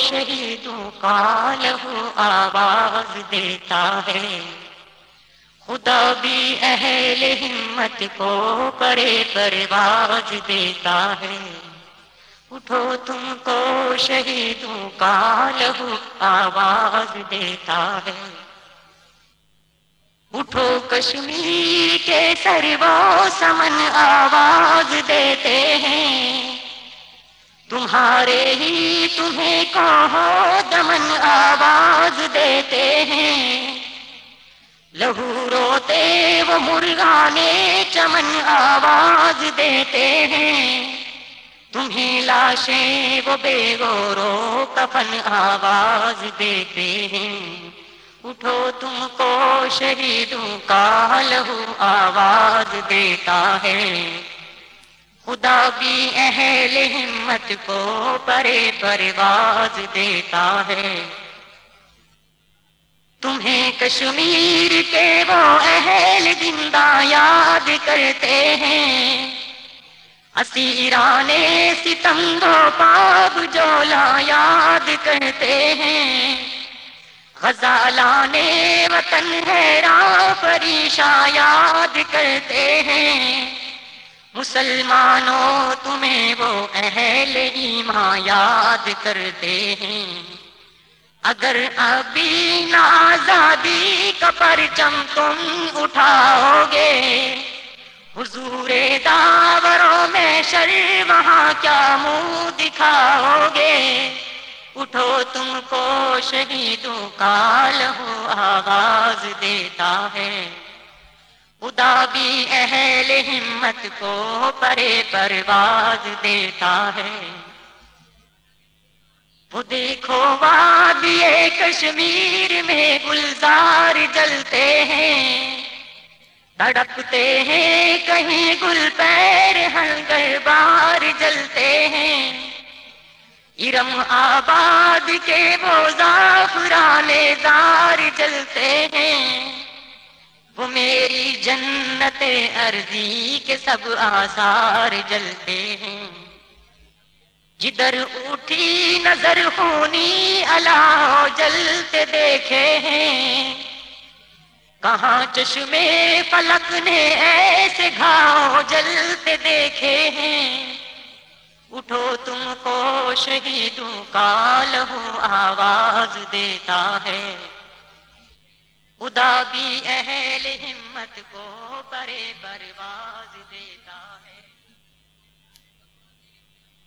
شہیدوں کا لہو آواز دیتا ہے۔ خدا بھی اہل ہمت کو پڑے پرواز دیتا ہے۔ اٹھو تم کو شہیدوں کا لہو آواز دیتا ہے۔ اٹھو کشمیر کے سرو سمن آواز دیتے ہیں۔ تمہارے ہی تمہیں کہو دمن آواز دیتے ہیں؟ لہو روتے وہ مرغانے چمن آواز دیتے ہیں۔ تمہیں لاشیں وہ بے گورو کفن آواز دیتے ہیں۔ اٹھو تم کو شہیدوں کا لہو آواز دیتا ہے۔ خدا بھی اہل ہمت کو پرے پرواز دیتا ہے۔ تمہیں کشمیر کے وہ اہل زندہ یاد کرتے ہیں۔ اسیران ستم دو پاب جولا یاد کرتے ہیں۔ غزالانے وطن حیران پریشا یاد کرتے ہیں۔ مسلمانوں تمہیں وہ اہل ایمان یاد کرتے ہیں۔ اگر ابھی نازادی کا پرچم تم اٹھاؤ گے حضور داوروں میں شر وہاں کیا منہ دکھاؤ گے اٹھو تم کو شہیدوں کا لہو آواز دیتا ہے۔ خدا بھی اہل ہمت کو پرے پرواز دیتا ہے۔ وہ دیکھو وادی کشمیر میں گلزار جلتے ہیں۔ تڑپتے ہیں کہیں گل پیر ہنگر بار جلتے ہیں۔ ارم آباد کے وہ زعفرانے دار جلتے ہیں۔ وہ میری جنت ارضی کے سب آثار جلتے ہیں۔ جدھر اٹھی نظر خونی اللہ جلتے دیکھے ہیں۔ کہاں چشمے فلک نے ایسے گھاؤ جلتے دیکھے ہیں۔ اٹھو تم کو شہیدوں کا لہو آواز دیتا ہے۔ خدا بھی اہل ہمت کو برے برواز دیتا ہے۔